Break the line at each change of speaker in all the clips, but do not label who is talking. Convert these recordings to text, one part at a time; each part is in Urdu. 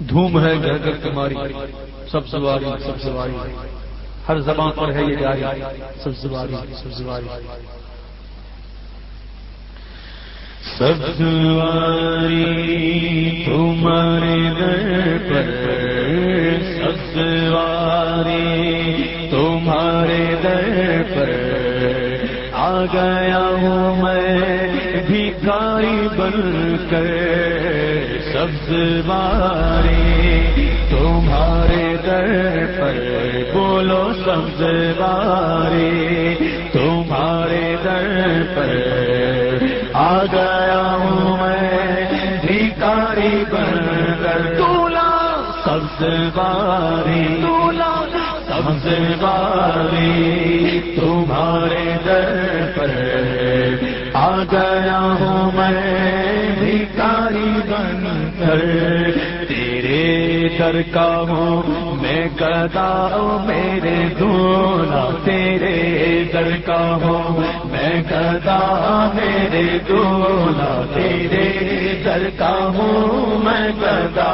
دھوم ہے گھر گھر تمہاری سب سواری سب سواری ہر زبان پر ہے یہ جاری سب سواری سب سواری سب سواری تمہارے در پر، سب سواری تمہارے در پر۔ آ گیا ہوں میں بھیکاری بن کر۔ سبز باری تمہارے در پر بولو سبز باری تمہارے در پر آ گیا ہوں میں بھیکاری بن کر تولا سبز باری تولا سبز باری تمہارے در پر آ گیا ہوں میں کر کا ہوں میں گدا میرے دولا تیرے در کا ہوں میں گدا میرے دولا تیرے در کا ہوں میں گدا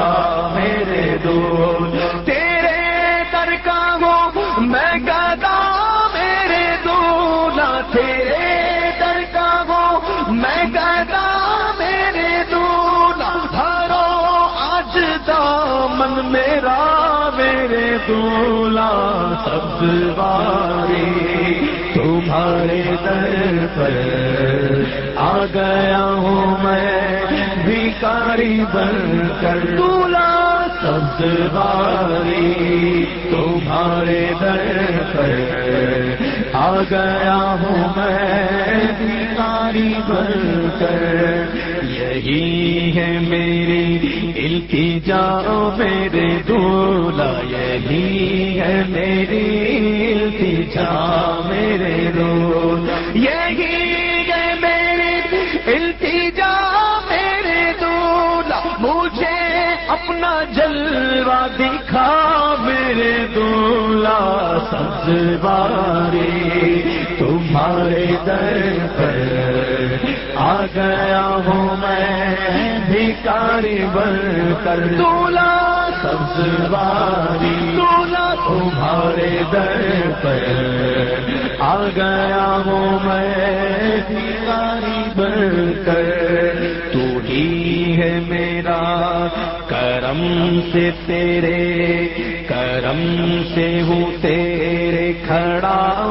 میرے دولا تیرے در کا ہوں میں گدا در پر آ گیا ہوں میں، بھیکاری بن کر دولا سبز باری تمہارے در پر آ گیا ہوں میں، بھیکاری بن کر یہی ہے میری التجا میرے دولا یہی ہے میری التجا میرے دولا یہی ہے میری التجا میرے دولا مجھے اپنا جلوہ دکھا میرے دولا سبز باری تمہارے در پر آ گیا ہوں میں بھیکاری بن کر۔ دولا سبز باری دولا۔ تمہارے در پر آ گیا ہوں میں بھیکاری بن کر۔ تو ہی ہے میرا کرم سے تیرے کرم سے ہوں تیرے کھڑا۔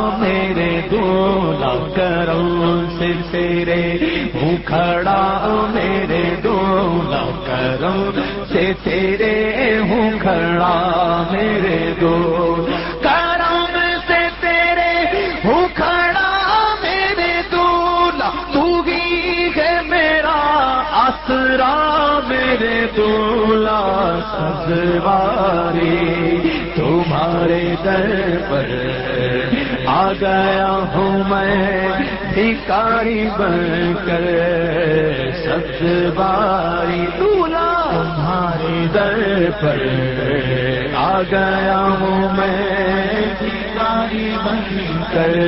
میرے کرم سے تیرے ہوں کھڑا میرے دولا کرم سے تیرے ہوں کھڑا میرے دو کرم سے تیرے ہوں کھڑا میرے دولا، تو ہی ہے میرا آسرا میرے دولا سزواری تمہارے در پر آ گیا ہوں میں بھیکاری بن کر۔ سبز باری دولا تمہارے در پر۔ آ گیا ہوں میں بھیکاری بن کر۔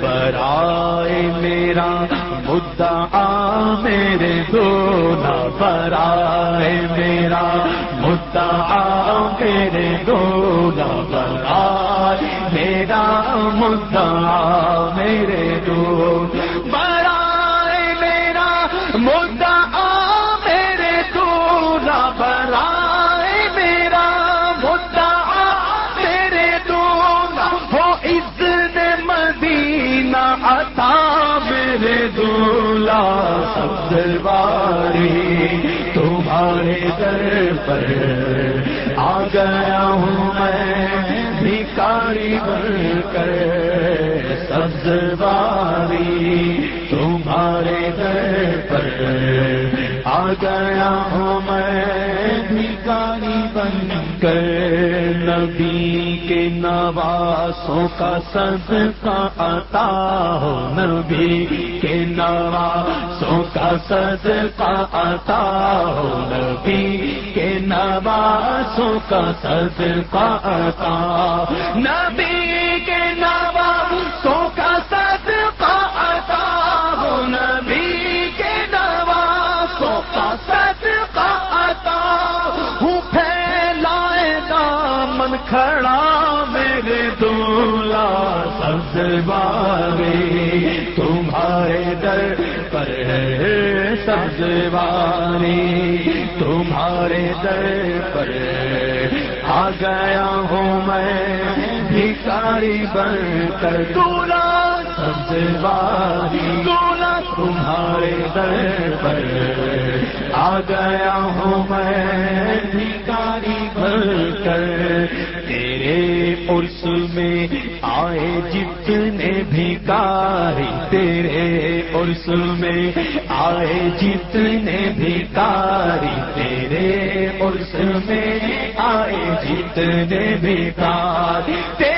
برائے میرا مدعا میرے دولا، برائے میرا مدعا میرے دولا، برائے میرا مدعا، میرے دو برائے میرا مدعا، میرے دولا برائے میرا مدعا، میرے دولا ہو اذن مدینہ عطا، میرے دولا سبز باری تمہارے در پر آ گیا ہوں میں۔ بن کر سبز باری تمہارے در پر آ گیا ہوں میں بھیکاری بن کر نبی کے نواسوں کا صدقہ عطا ہو نبی کے نواسوں کا صدقہ عطا ہو نبی کے نواسوں کا صدقہ عطا نبی صدقہ عطا ہوں کھڑا میرے دولا سبز باری تمہارے در پر ہے سبز باری تمہارے در پر آ گیا ہوں میں، بھکاری بن کر دولا سبز باری دولا تمہارے در پر آ گیا ہوں میں بھکاری بن کر۔ تیرے عرس میں آئے جتنے بھکاری، تیرے عرس میں آئے جتنے بھکاری، تیرے عرس میں آئے جتنے بھکاری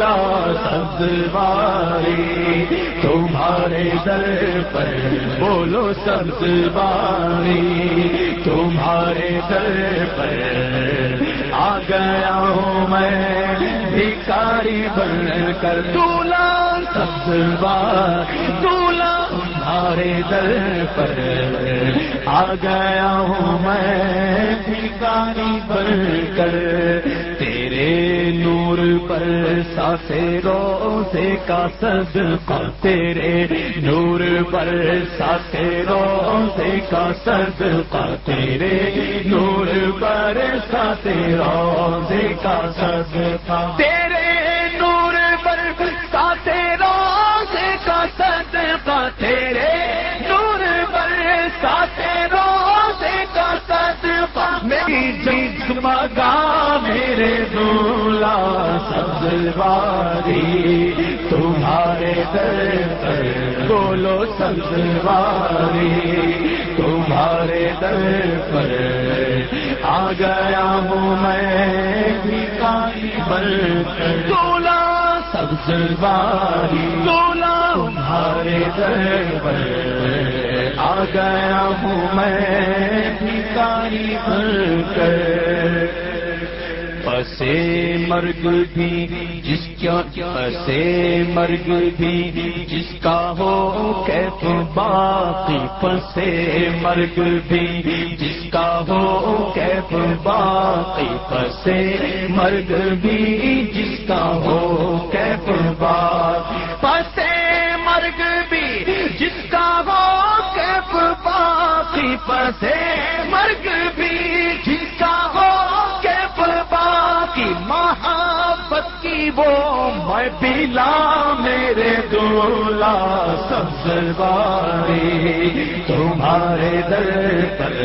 دولا سبز باری، تمہارے در پر بولو سبز باری، تمہارے در پر آ گیا ہوں میں، بھکاری بن کر دولا سبز بار تمہارے در پر آ گیا ہوں میں بھکاری بن کر۔ تیرے نور پر ساسے روزے کا صدقہ، تیرے نور پر ساسے روزے کا صدقہ، تیرے نور پر ساسے روزے کا صدقہ۔ تیرے تیرے نور پر ساسے روزے کا صدقہ۔ میری جگمگا میرے دولا سبز باری۔ تمہارے در پر بولو سبز باری۔ تمہارے در پر آ گیا ہوں میں بھکاری بن کر دولا سبز باری۔ دولا تمہارے در پر آ گیا ہوں میں بھکاری بن کر۔ پسے مرگ بھی جس کا پسے مرگ بھی جس کا ہو کیف باقی۔ پسے مرگ بھی جس کا ہو کیف باقی۔ پسے مرگ بھی جس کا ہو کیف باقی۔ جس کا ہو کیف باقی پسے مرگ بھی جس کا ہو کیف باقی محبت کی وہ میں پیلا میرے دولا سبز باری تمہارے در پر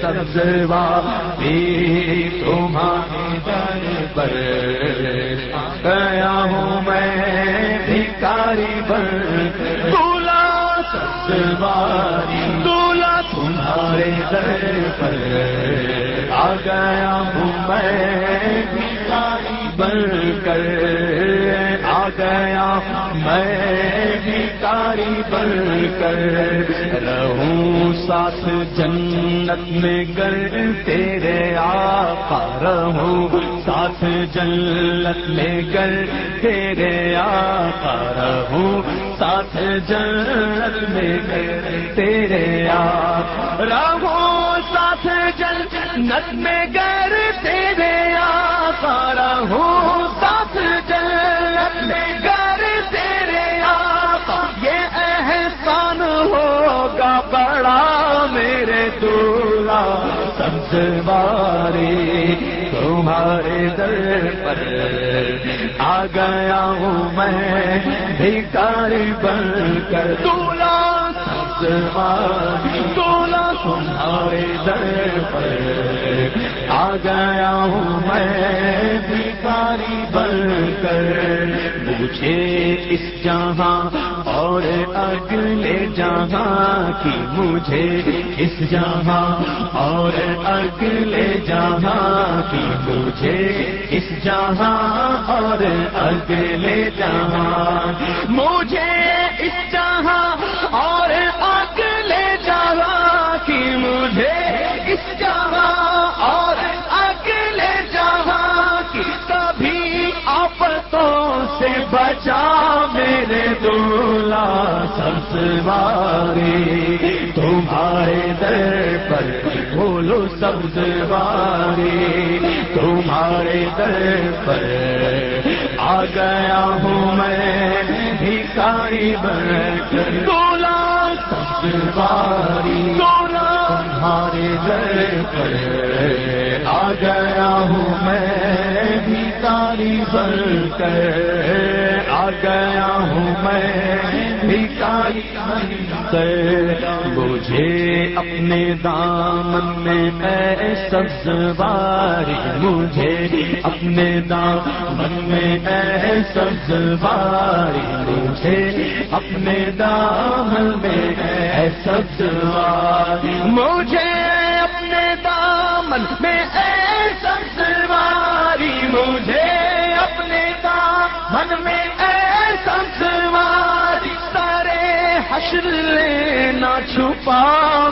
سبز باری تمہارے در پر گیا ہوں میں، بھکاری بن دولا آسمانی دولا تمہارے در پر آ گیا ہوں میں بن کر آ گیا ہوں میں بھکاری بن کر رہوں، ساتھ جنت میں گر تیرے آقا رہوں، ساتھ جنت میں گر تیرے آقا رہوں، ساتھ جنت میں گر تیرے آقا رہوں، ساتھ جنت میں گر تیرے آقا رہوں در پر آ گیا ہوں میں بھکاری بن کر۔ دولا دولا تمہارے در پر آ گیا ہوں میں بھکاری بن کر۔ مجھے اس جہاں اور اگلے جہاں کی مجھے اس جہاں، اور اگلے جہاں کی مجھے اس جہاں، اور اگلے جہاں۔ مجھے اس جہاں بچا میرے دولا سبز باری تمہارے در پر بولو سبز باری تمہارے در پر آ گیا ہوں میں بھکاری بن کر۔ دولا سبز باری دولا تمہارے در پر آ گیا ہوں میں بھکاری بن کر آ گیا ہوں میں بھکاری بن کر مجھے اپنے دامن میں اے سبز باری مجھے اپنے دامن میں اے سبز باری مجھے اپنے دامن میں اے سبز باری مجھے اپنے دامن میں اے سبز باری مجھے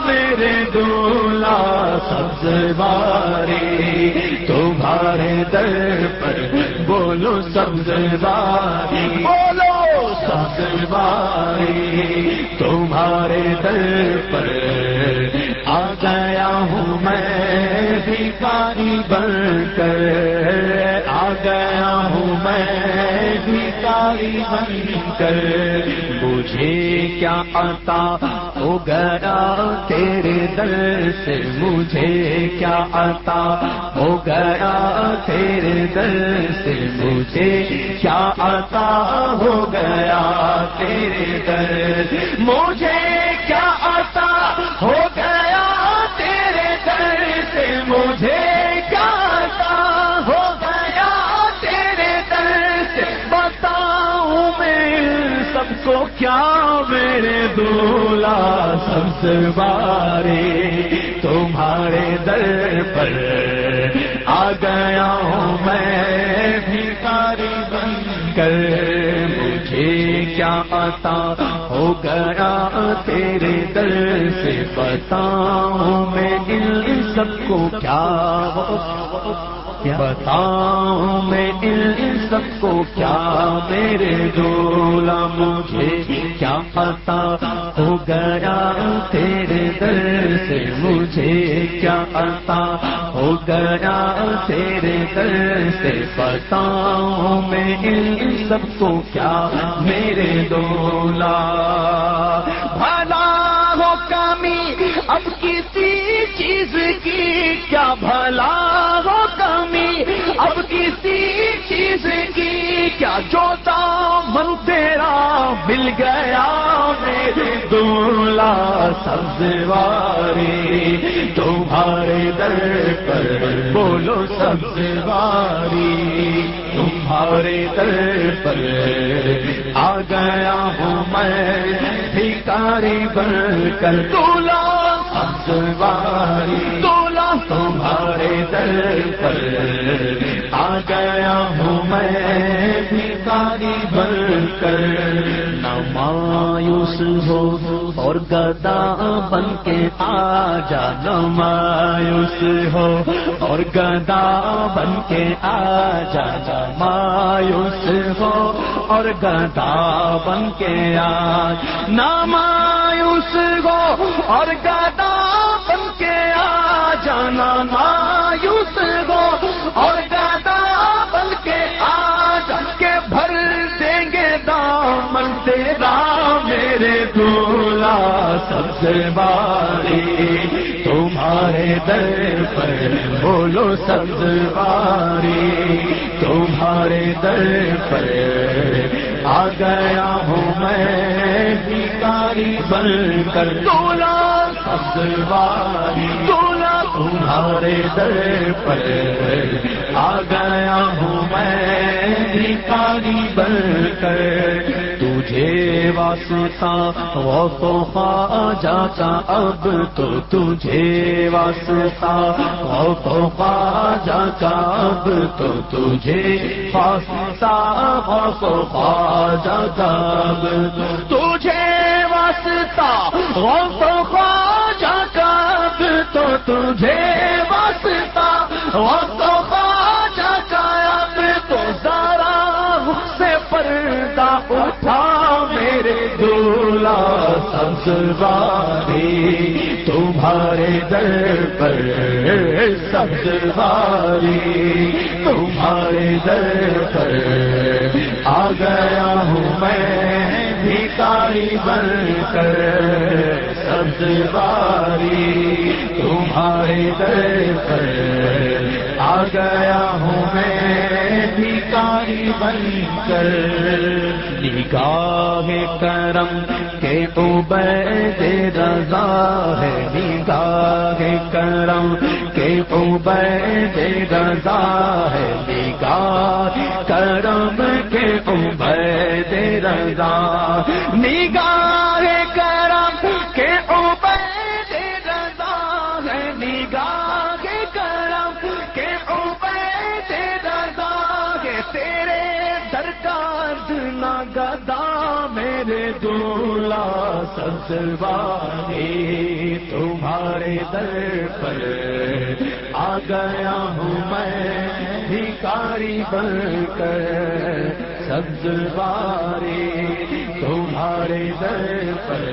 میرے دولا سبز باری۔ تمہارے در پر بولو سبز باری۔ بولو سبز باری۔ تمہارے در پر آ گیا ہوں میں بھکاری بن کر۔ آ گیا ہوں میں بھکاری بن کر۔ مجھے کیا عطا گرا تیرے در سے مجھے کیا عطا ہو گرا تیرے در سے مجھے کیا عطا ہو گیا تیرے در مجھے کیا عطا ہو کو کیا میرے دولا سب سے بارے تمہارے در پر آ گیا ہوں میں بھکاری بن کر۔ مجھے کیا عطا ہو گیا تیرے در سے؟ بتاؤں میں ان سب کو کیا بتاؤں میں ان سب کو کیا میرے دولا مجھے کیا پتا ہو گیا تیرے در سے مجھے کیا پتا ہو گیا تیرے در سے بتاؤں میں ان سب کو کیا میرے دولا چیز کی کیا بھلا ہو کمی؟ اب کسی چیز کی کیا جو دامن تیرا مل گیا میرے؟ دولا سبز واری تمہارے در پر بولو سبز واری تمہارے در پر آ گیا ہوں میں، بھکاری بن کر۔ دولا سبز واری دولا تمہارے در پر۔ آ گیا ہوں میں بھکاری بن کر۔ نہ مایوس ہو اور گدا بن کے آ جا نہ مایوس ہو اور گدا بن کے آ جا جا مایوس ہو اور گدا بن کے آ نہ مایوس ہو اور گدا جانا مایوس ہو اور گدا بن کے آ کے بھر دیں گے دامن تیرا میرے دولا سب سے باری تمہارے در پر بولو سبز باری تمہارے در پر آ گیا ہوں میں بھکاری بن کر دولا تمہارے در پر آ گیا ہوں میں بھکاری بن کر۔ تجھے واسطہ وہ تو پا جاتا، اب تو تجھے واسطہ وہ تو پا جاتا، اب تو تجھے واسطہ وہ تو پا جاتا، اب تجھے واسطہ وہ تو تو تجھے بستا تو خواجہ میں تو سارا سے پردہ اٹھا میرے دولا سبزواری تمہارے در پر سبزواری تمہارے در پر آ گیا ہوں میں۔ بھکاری بن کر سبز باری تمہارے در پر آ گیا ہوں میں بن کر۔ نگاہ کرم کے عبید رضا ہے۔ نگاہ کرم کے عبید رضا ہے۔ نگاہ کرم کے عبید رضا۔ نگاہ کرم کے درکار نہ گدا میرے دولا سبزواری تمہارے در پر آ گیا ہوں میں، بھیکاری بن کر سبزواری تمہارے در پر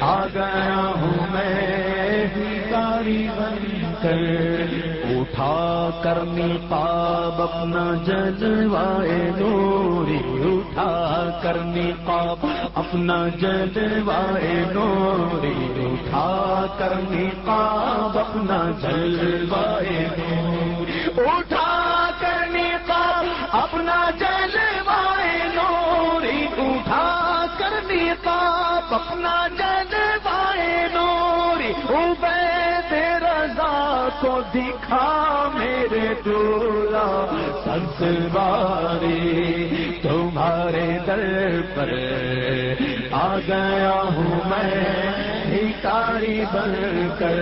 آ گیا ہوں میں، بھیکاری بن کر اٹھا کرنی پاب اپنا جلوائے نوری اٹھا کرنی پاب اپنا جلوائے نوری اٹھا کرنی پاب اپنا جلوائے نوری اٹھا کرنی پاب اپنا جلوائے نوری اٹھا کرنی پاب اپنا جلوائے سنسواری تمہارے در پر آ گیا ہوں میں، بھیکاری بن کر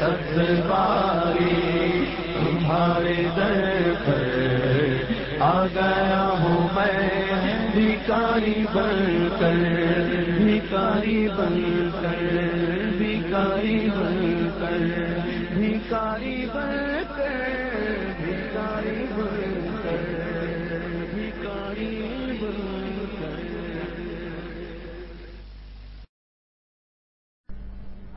سبزواری تمہارے در پر آ گیا ہوں میں، بھیکاری بن کر، بھیکاری بن